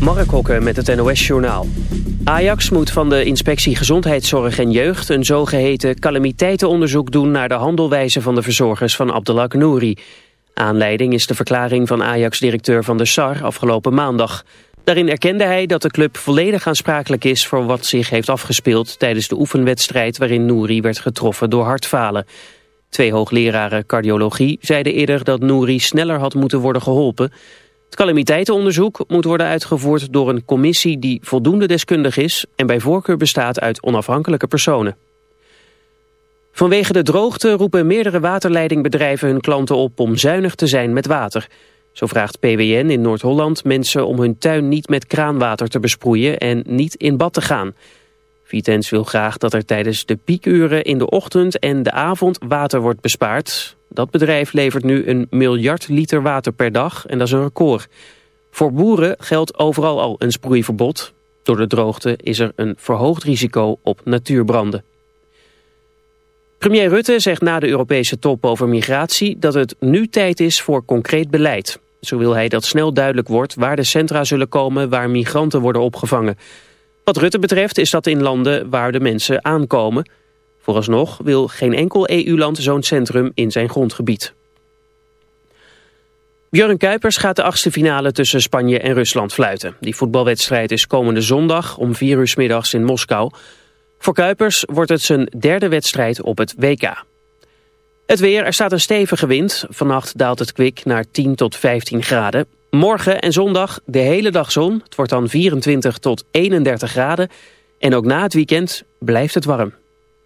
Mark Hokke met het NOS-journaal. Ajax moet van de inspectie Gezondheidszorg en Jeugd... een zogeheten calamiteitenonderzoek doen naar de handelwijze van de verzorgers van Abdelak Nouri. Aanleiding is de verklaring van Ajax-directeur Van der Sar afgelopen maandag. Daarin erkende hij dat de club volledig aansprakelijk is... voor wat zich heeft afgespeeld tijdens de oefenwedstrijd... waarin Nouri werd getroffen door hartfalen. Twee hoogleraren cardiologie zeiden eerder dat Nouri sneller had moeten worden geholpen... Calamiteitenonderzoek moet worden uitgevoerd door een commissie die voldoende deskundig is en bij voorkeur bestaat uit onafhankelijke personen. Vanwege de droogte roepen meerdere waterleidingbedrijven hun klanten op om zuinig te zijn met water. Zo vraagt PWN in Noord-Holland mensen om hun tuin niet met kraanwater te besproeien en niet in bad te gaan. Vitens wil graag dat er tijdens de piekuren in de ochtend en de avond water wordt bespaard. Dat bedrijf levert nu een miljard liter water per dag en dat is een record. Voor boeren geldt overal al een sproeiverbod. Door de droogte is er een verhoogd risico op natuurbranden. Premier Rutte zegt na de Europese top over migratie dat het nu tijd is voor concreet beleid. Zo wil hij dat snel duidelijk wordt waar de centra zullen komen waar migranten worden opgevangen. Wat Rutte betreft is dat in landen waar de mensen aankomen. Vooralsnog wil geen enkel EU-land zo'n centrum in zijn grondgebied. Björn Kuipers gaat de achtste finale tussen Spanje en Rusland fluiten. Die voetbalwedstrijd is komende zondag om 4 uur middags in Moskou. Voor Kuipers wordt het zijn derde wedstrijd op het WK. Het weer, er staat een stevige wind. Vannacht daalt het kwik naar 10 tot 15 graden. Morgen en zondag de hele dag zon. Het wordt dan 24 tot 31 graden. En ook na het weekend blijft het warm.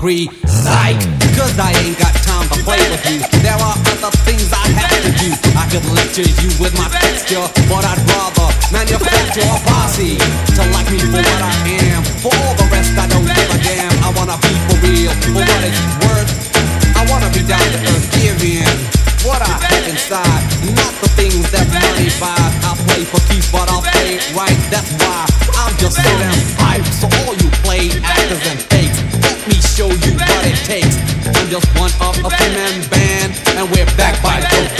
Agree. Psych, cause I ain't got time to play with you. There are other things I have to do. I could lecture you with my texture, but I'd rather manufacture a posse to like me for what I am. For all the rest, I don't give a damn. I wanna be for real, for what it's worth. I wanna be down to earth, give in. What I have inside, not the things that money buys. I play for keeps, but I'll play right. That's why I'm just so damn hype. So all you play actors and fakes, let me show you what it takes. I'm just one of a three-man band, and we're back by Dope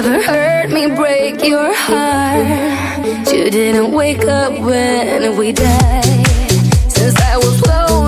never heard me break your heart. You didn't wake up when we died. Since I was low.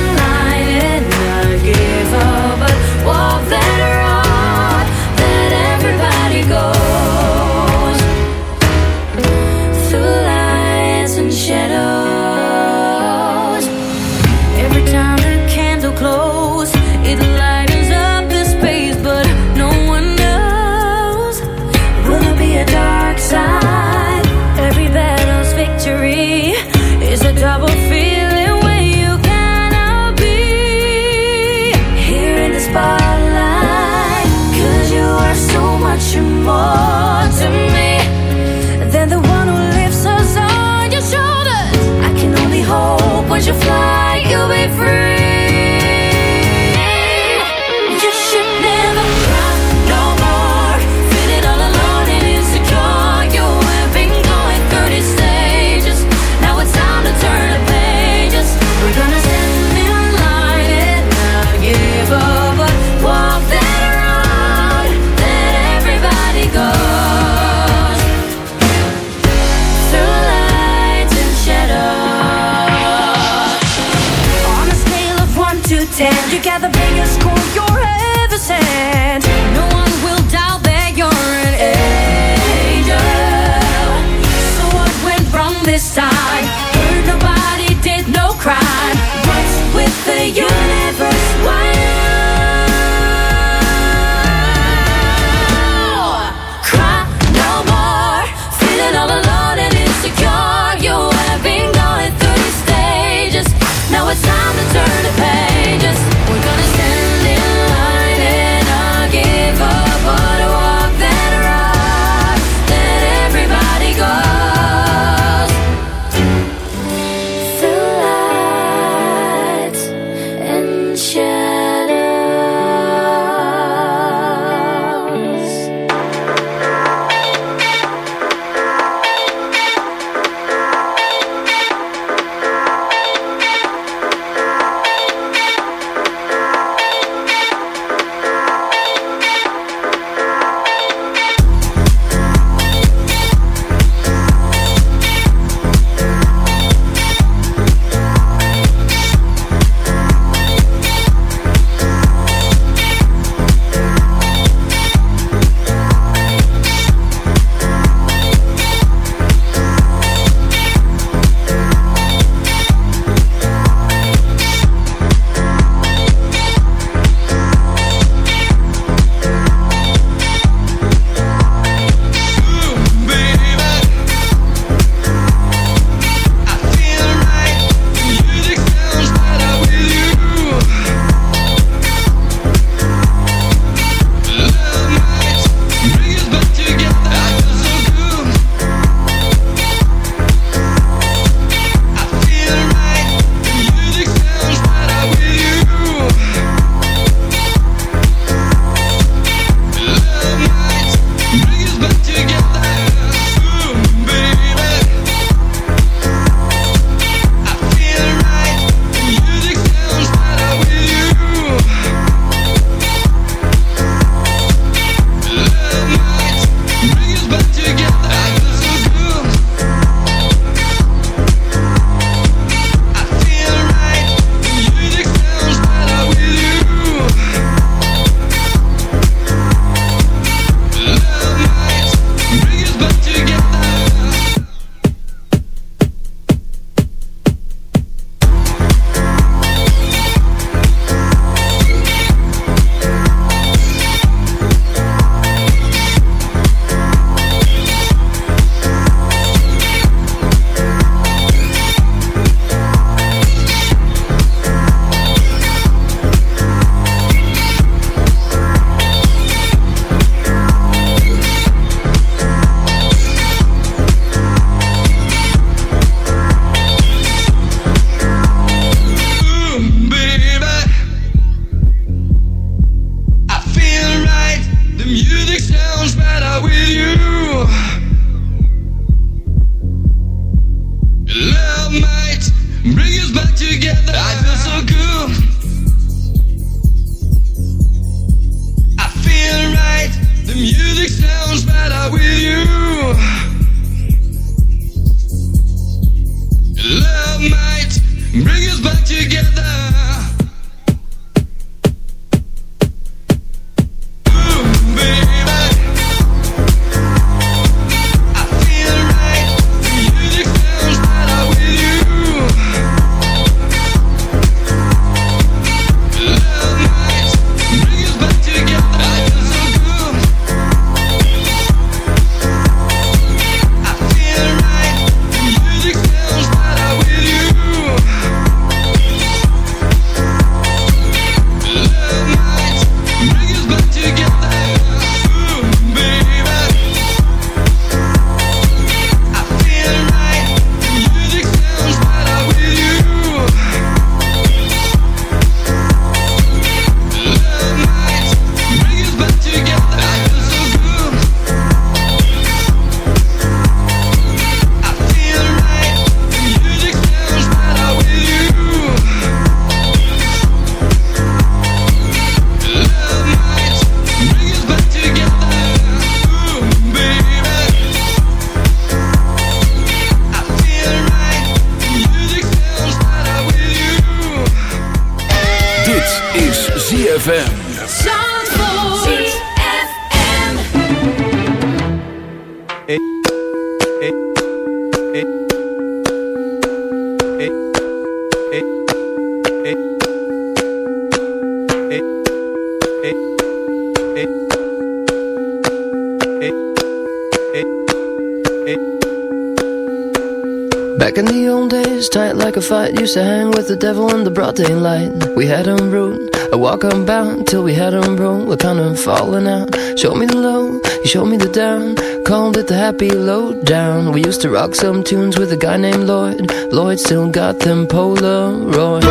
Used to hang with the devil in the broad daylight. We had him rude, I walk unbound Till we had him broke, we're kind of falling out. Show me the low, you showed me the down. Called it the happy low down We used to rock some tunes with a guy named Lloyd. Lloyd still got them Polaroids.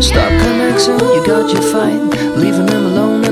Stop you got your fight. Leaving him alone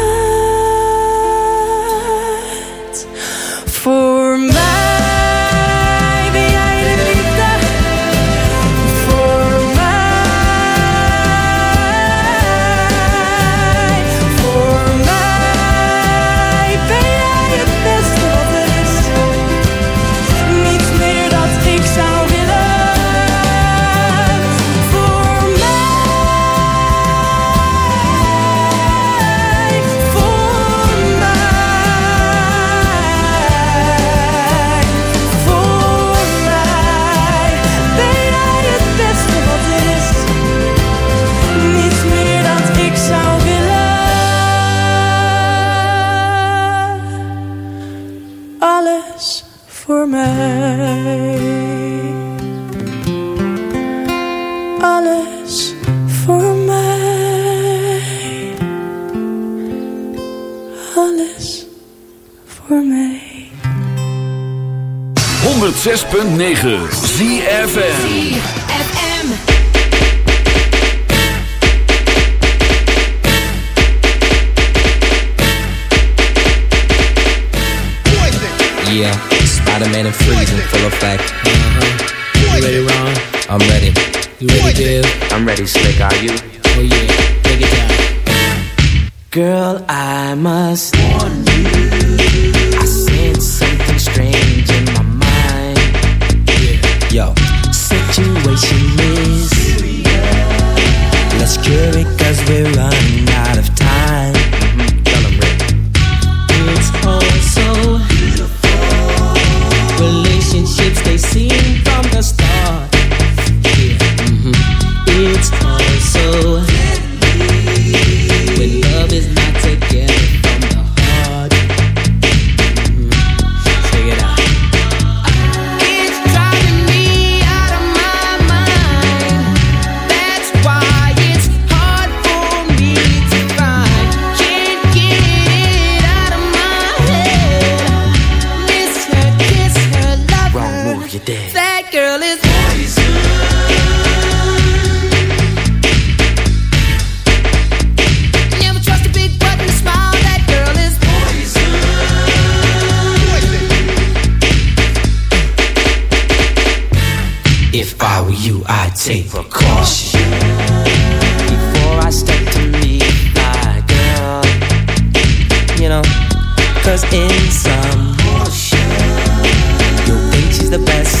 106.9 ZFM. Yeah, Spider-Man and freezing full effect. Uh-huh. You ready, Ron? I'm ready. You ready, Bill? I'm ready, Slick. Are you? I you, take precaution before I step to meet my girl. You know, cause in some you'll think she's the best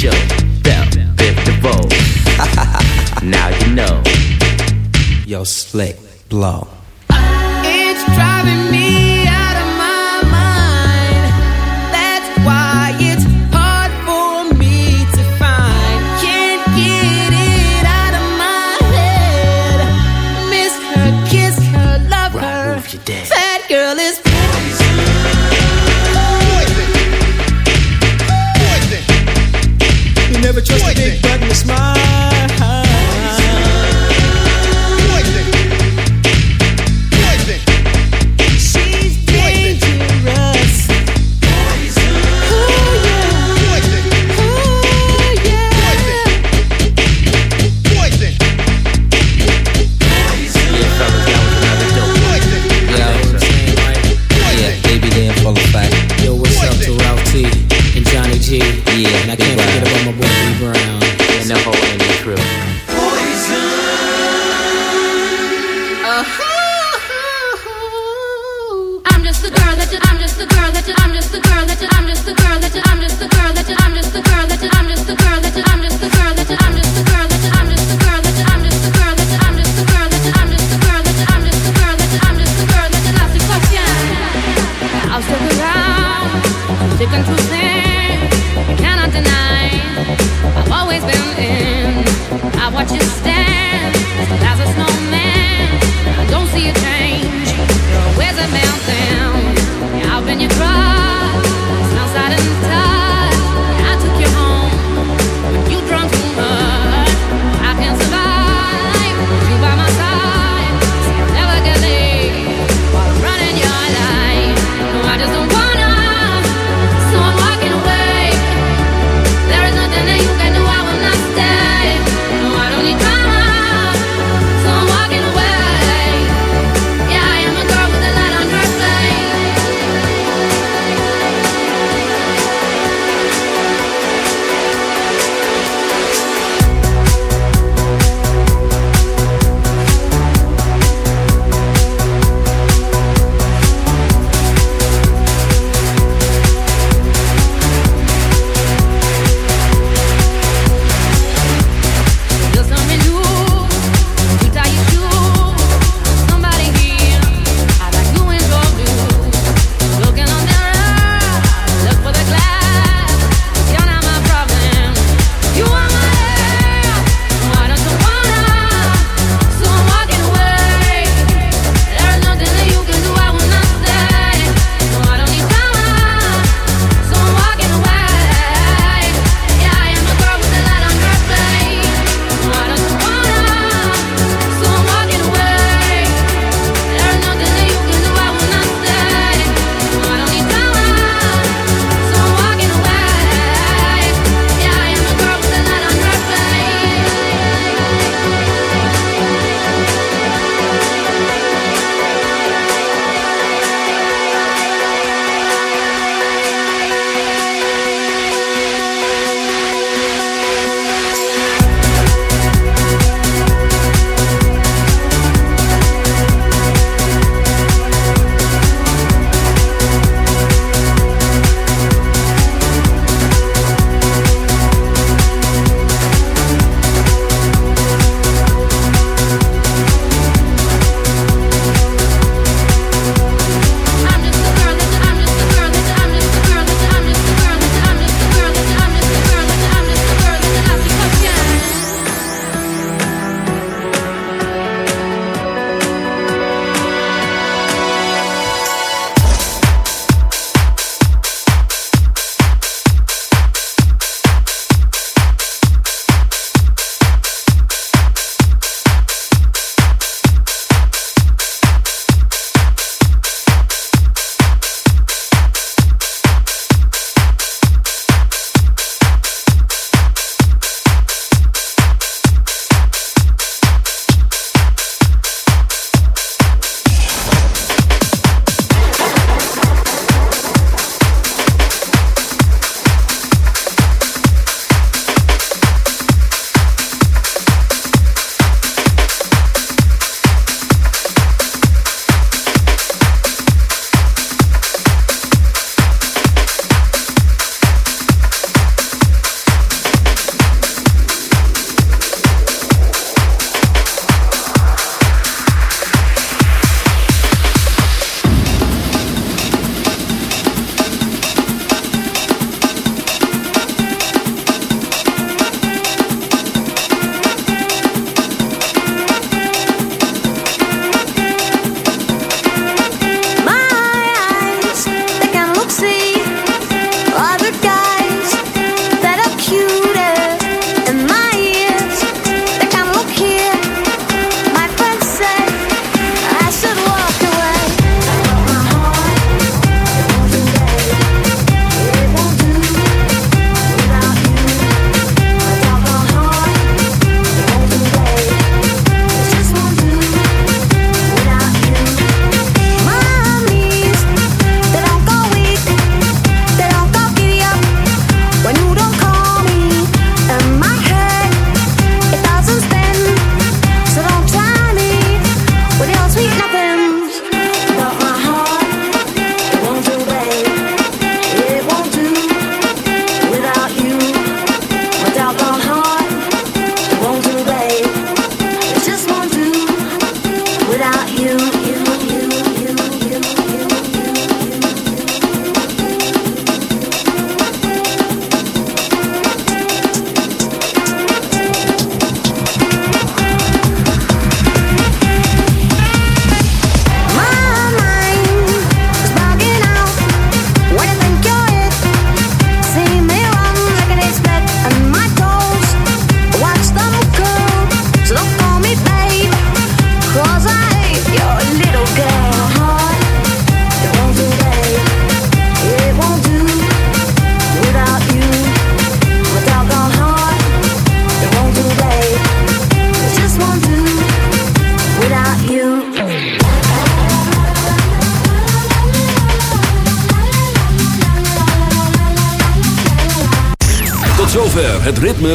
show. Down, bit the roll. now you know. Yo, slick, blow.